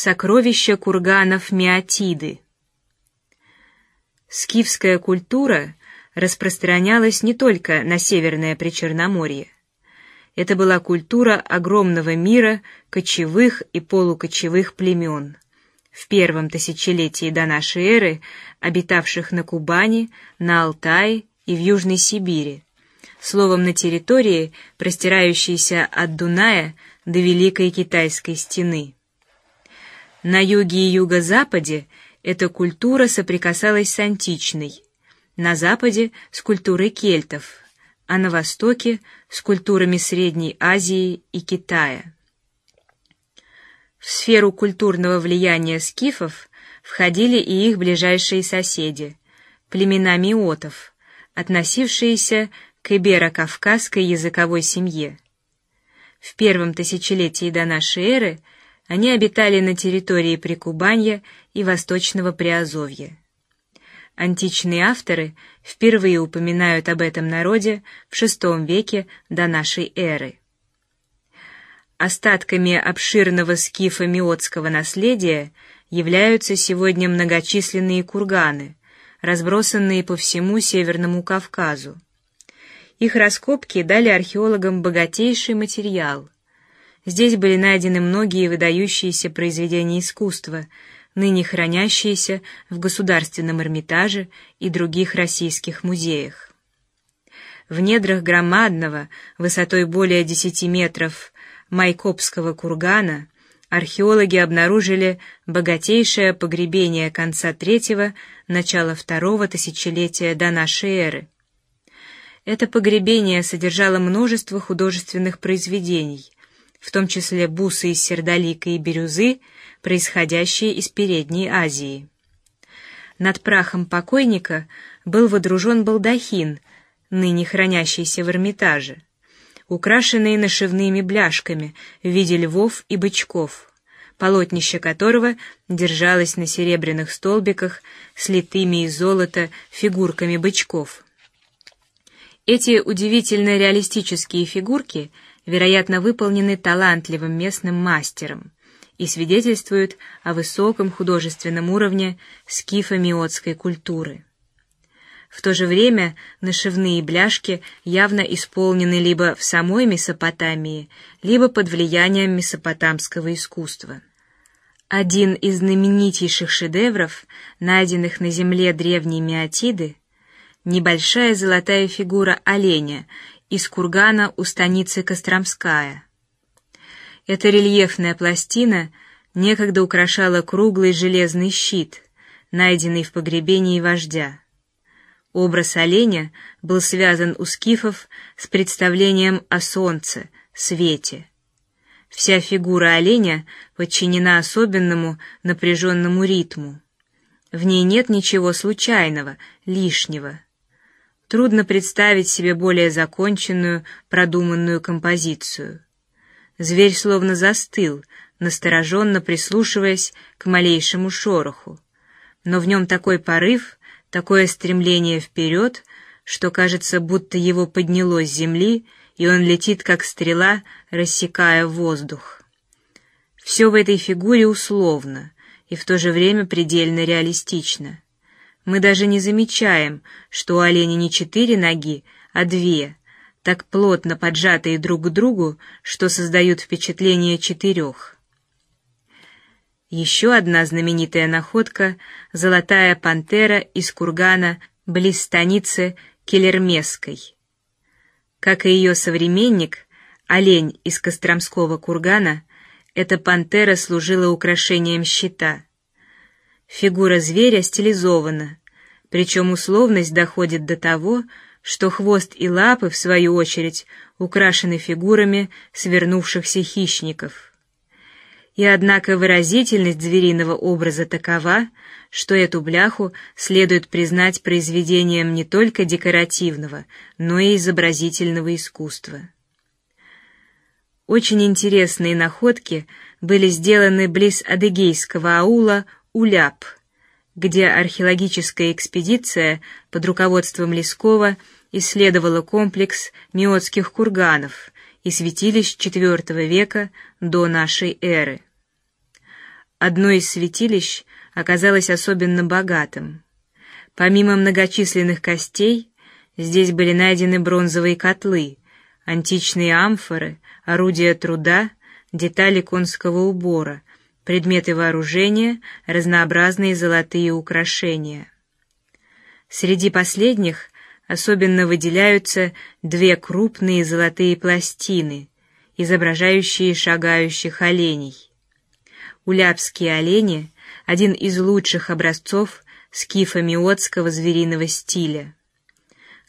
Сокровища курганов Миотиды. Скифская культура распространялась не только на северное Причерноморье. Это была культура огромного мира кочевых и полукочевых племен, в первом тысячелетии до нашей эры обитавших на Кубани, на Алтае и в Южной Сибири, словом на территории, простирающейся от Дуная до Великой Китайской стены. На юге и юго-западе эта культура соприкасалась с античной, на западе с культурой кельтов, а на востоке с культурами Средней Азии и Китая. В сферу культурного влияния скифов входили и их ближайшие соседи, племена миотов, относившиеся к иберо-кавказской языковой семье. В первом тысячелетии до нашей эры они обитали на территории Прикубанья и Восточного Приазовья. Античные авторы впервые упоминают об этом народе в VI веке до нашей эры. Остатками обширного скифо-миотского наследия являются сегодня многочисленные курганы, разбросанные по всему Северному Кавказу. Их раскопки дали археологам богатейший материал. Здесь были найдены многие выдающиеся произведения искусства, ныне хранящиеся в Государственном Эрмитаже и других российских музеях. В недрах громадного, высотой более десяти метров, Майкопского кургана археологи обнаружили богатейшее погребение конца третьего, начала второго тысячелетия до нашей эры. Это погребение содержало множество художественных произведений, в том числе бусы из сердолика и бирюзы, происходящие из Передней Азии. Над прахом покойника был водружен балдахин, ныне хранящийся в Эрмитаже, украшенный нашивными бляшками в виде львов и бычков, полотнище которого держалось на серебряных столбиках с литыми из золота фигурками бычков. Эти удивительно реалистические фигурки — вероятно, выполнены талантливым местным мастером и свидетельствуют о высоком художественном уровне скифо-миотской культуры. В то же время нашивные бляшки явно исполнены либо в самой Месопотамии, либо под влиянием месопотамского искусства. Один из знаменитейших шедевров, найденных на земле древней Миотиды, небольшая золотая фигура оленя из кургана у станицы Костромская. Эта рельефная пластина некогда украшала круглый железный щит, найденный в погребении вождя. Образ оленя был связан у скифов с представлением о солнце, свете. Вся фигура оленя подчинена особенному напряженному ритму. В ней нет ничего случайного, лишнего. Трудно представить себе более законченную, продуманную композицию. Зверь словно застыл, настороженно прислушиваясь к малейшему шороху, но в нем такой порыв, такое стремление вперед, что кажется, будто его подняло с земли, и он летит как стрела, рассекая воздух. Все в этой фигуре условно и в то же время предельно реалистично. Мы даже не замечаем, что у оленя не четыре ноги, а две, так плотно поджатые друг к другу, что создают впечатление четырех. Еще одна знаменитая находка — золотая пантера из кургана близ станицы Келермесской. Как и ее современник, олень из Костромского кургана, эта пантера служила украшением щита — Фигура зверя стилизована, причем условность доходит до того, что хвост и лапы, в свою очередь, украшены фигурами свернувшихся хищников. И однако выразительность звериного образа такова, что эту бляху следует признать произведением не только декоративного, но и изобразительного искусства. Очень интересные находки были сделаны близ адыгейского аула Уляп, где археологическая экспедиция под руководством Лескова исследовала комплекс миотских курганов и святилищ IV века до нашей эры. Одно из святилищ оказалось особенно богатым. Помимо многочисленных костей, здесь были найдены бронзовые котлы, античные амфоры, орудия труда, детали конского убора, предметы вооружения, разнообразные золотые украшения. Среди последних особенно выделяются две крупные золотые пластины, изображающие шагающих оленей. Уляпские олени — один из лучших образцов скифо-миотского звериного стиля.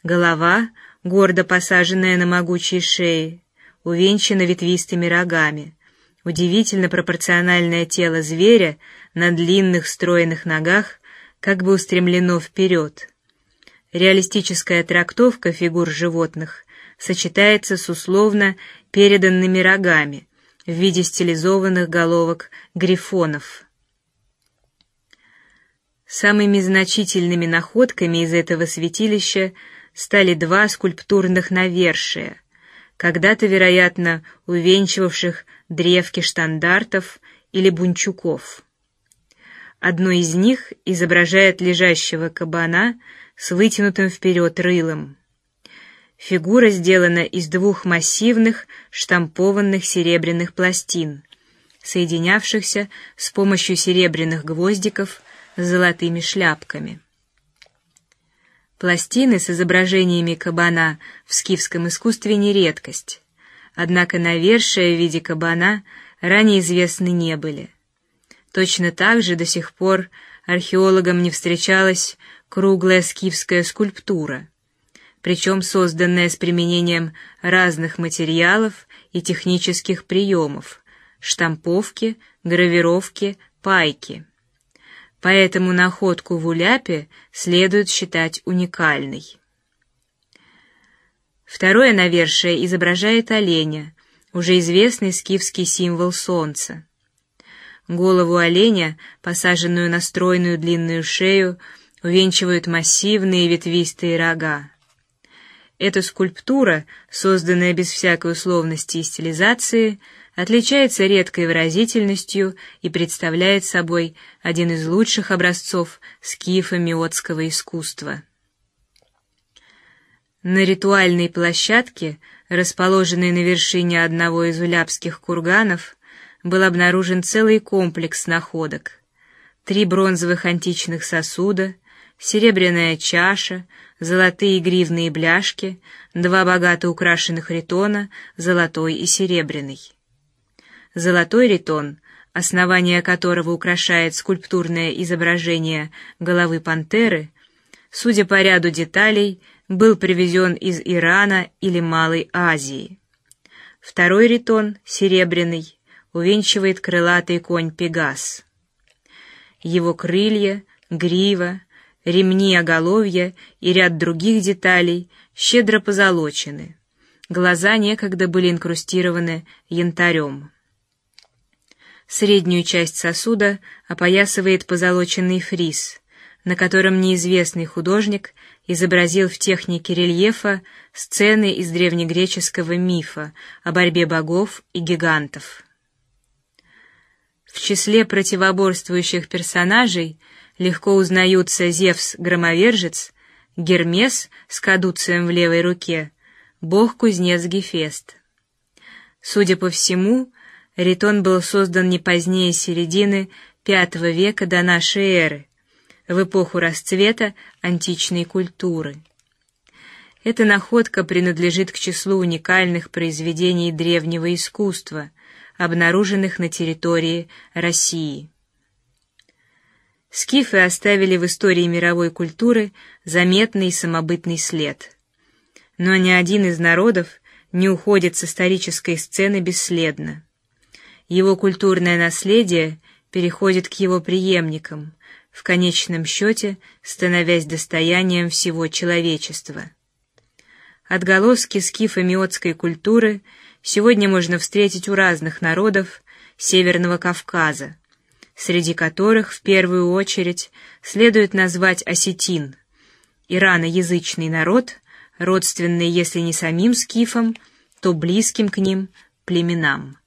Голова, гордо посаженная на могучей шее, увенчана ветвистыми рогами. Удивительно пропорциональное тело зверя на длинных стройных ногах как бы устремлено вперед. Реалистическая трактовка фигур животных сочетается с условно переданными рогами в виде стилизованных головок грифонов. Самыми значительными находками из этого святилища стали два скульптурных навершия, когда-то, вероятно, увенчивавших древки штандартов или бунчуков. Одно из них изображает лежащего кабана с вытянутым вперед рылом. Фигура сделана из двух массивных штампованных серебряных пластин, соединявшихся с помощью серебряных гвоздиков с золотыми шляпками. Пластины с изображениями кабана в скифском искусстве не редкость, однако навершия в виде кабана ранее известны не были. Точно так же до сих пор археологам не встречалась круглая скифская скульптура, причем созданная с применением разных материалов и технических приемов, штамповки, гравировки, пайки. Поэтому находку в Уляпе следует считать уникальной. Второе навершие изображает оленя, уже известный скифский символ солнца. Голову оленя, посаженную на стройную длинную шею, увенчивают массивные ветвистые рога. Эта скульптура, созданная без всякой условности и стилизации, отличается редкой выразительностью и представляет собой один из лучших образцов скифо-миотского искусства. На ритуальной площадке, расположенной на вершине одного из уляпских курганов, был обнаружен целый комплекс находок: три бронзовых античных сосуда, серебряная чаша, золотые гривные бляшки, два богато украшенных ритона, золотой и серебряный. Золотой ритон, основание которого украшает скульптурное изображение головы пантеры, судя по ряду деталей, был привезен из Ирана или Малой Азии. Второй ритон, серебряный, увенчивает крылатый конь Пегас. Его крылья, грива, ремни оголовья и ряд других деталей щедро позолочены. Глаза некогда были инкрустированы янтарем. Среднюю часть сосуда опоясывает позолоченный фриз, на котором неизвестный художник изобразил в технике рельефа сцены из древнегреческого мифа о борьбе богов и гигантов. В числе противоборствующих персонажей легко узнаются Зевс-громовержец, Гермес с кадуцием в левой руке, бог-кузнец Гефест. Судя по всему, ритон был создан не позднее середины V века до нашей эры, в эпоху расцвета античной культуры. Эта находка принадлежит к числу уникальных произведений древнего искусства, обнаруженных на территории России. Скифы оставили в истории мировой культуры заметный самобытный след. Но ни один из народов не уходит с исторической сцены бесследно. Его культурное наследие переходит к его преемникам, в конечном счете становясь достоянием всего человечества. Отголоски скифо-миотской культуры сегодня можно встретить у разных народов Северного Кавказа среди которых в первую очередь следует назвать осетин, ираноязычный народ, родственный, если не самим скифам, то близким к ним племенам.